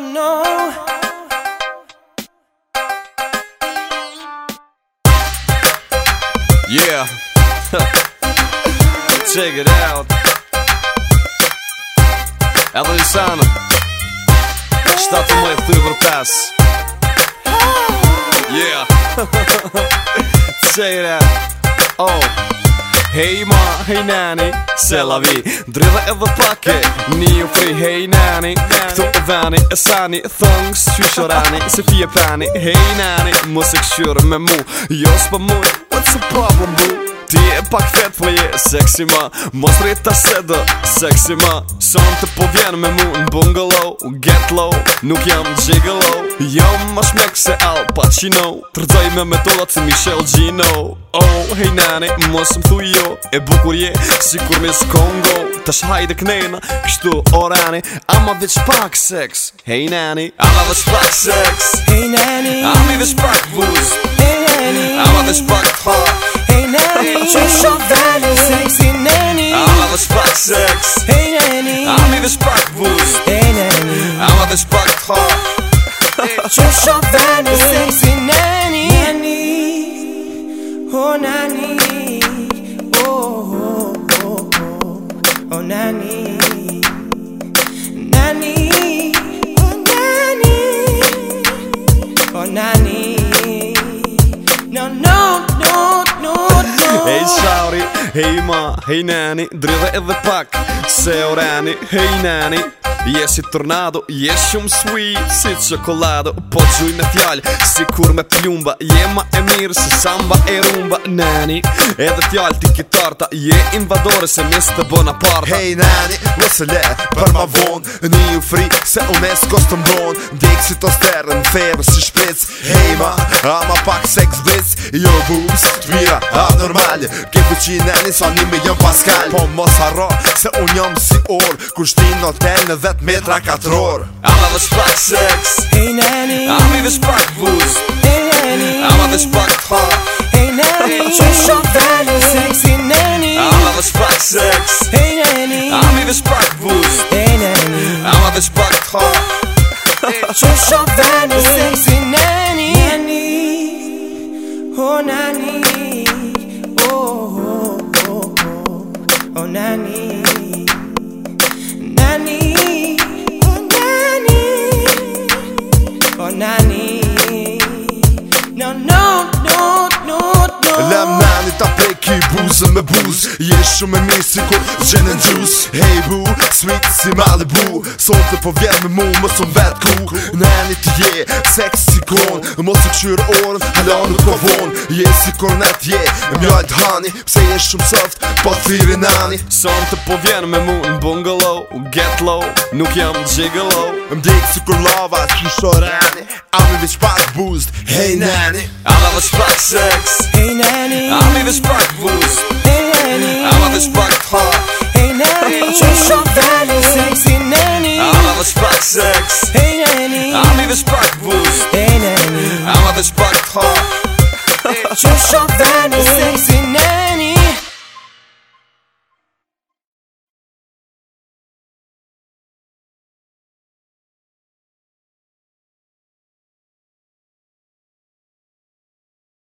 don't know. Yeah. Check it out. Алисана, штаты мои в Тувертас. Yeah. Check it out. Oh. Hej ma, hej nani, se la vi Drilla edhe pake, një fri Hej nani, këtu e vani E sani, thëngës, që shërani Se pje pani, hej nani Mos e këshyre me mu, jo s'pë mu What's the problem, boo? Ti e pak fet përje, po seksima Mos rita seda, seksima Son të povjen me mu në bungalow Get low, nuk jam gjigalow Jo më shmëk se Al Pacino Të rdzoj me me dola të Michelle Gino Oh, hej nani, mos më thu jo E bukur je, si kur me s'kongo Tash hajde k'nejna, kështu orani Ama veç pak seks, hej nani Ama veç pak seks, hej nani Ama veç pak vuz, hej nani Ama veç pak thok Që shofë në sexy nani Oh nani Oh oh oh nani Nani Oh nani Oh nani No no no no no Hey shauri, Hey ma Hey nani Drive edhe pak Se orani Hey nani Je si tornado, je shumë sweet Si qokolado, po gjuj me fjall Si kur me plumba, je ma e mirë Si samba e rumba, nani Edhe fjall ti kitarta Je invadore se mis të bëna parta Hej nani, mos se le, për ma von Një u fri, se unes kos të mbron Ndjek si to sterë, në febë si shpec Hej ma, ma pak sex blitz Jo bubës, të a normal Ke fuqi nani, sa një milion jo paskal Po mos harro, se unë jam si orë Kushtin hotel në vetë met, met rakatror Alla was pak seks Hey nanny Ami was pak woes Hey nanny Alla was spark pa Hey nanny Tjusha valley sexy nanny Alla was pak seks Hey nanny Ami was pak woes Hey nanny Alla was pak pa Tjusha valley sexy jeshu me nisi kur gjenë Hey boo, sweet si mali boo Sot të po me mu, më sëm vet ku Në e një të je, seksi kon Mos të këshyrë orën, halë nuk o po vonë Je si kur në të je, mjoj soft, po të thiri nani Sot të po me mu, në bungalow Get low, nuk jam gigolo Më dikë si kur lava, të shorani Ami vish pak boost, hey nani Ami vish pak sex, hey nani Ami vish Maciusia Venice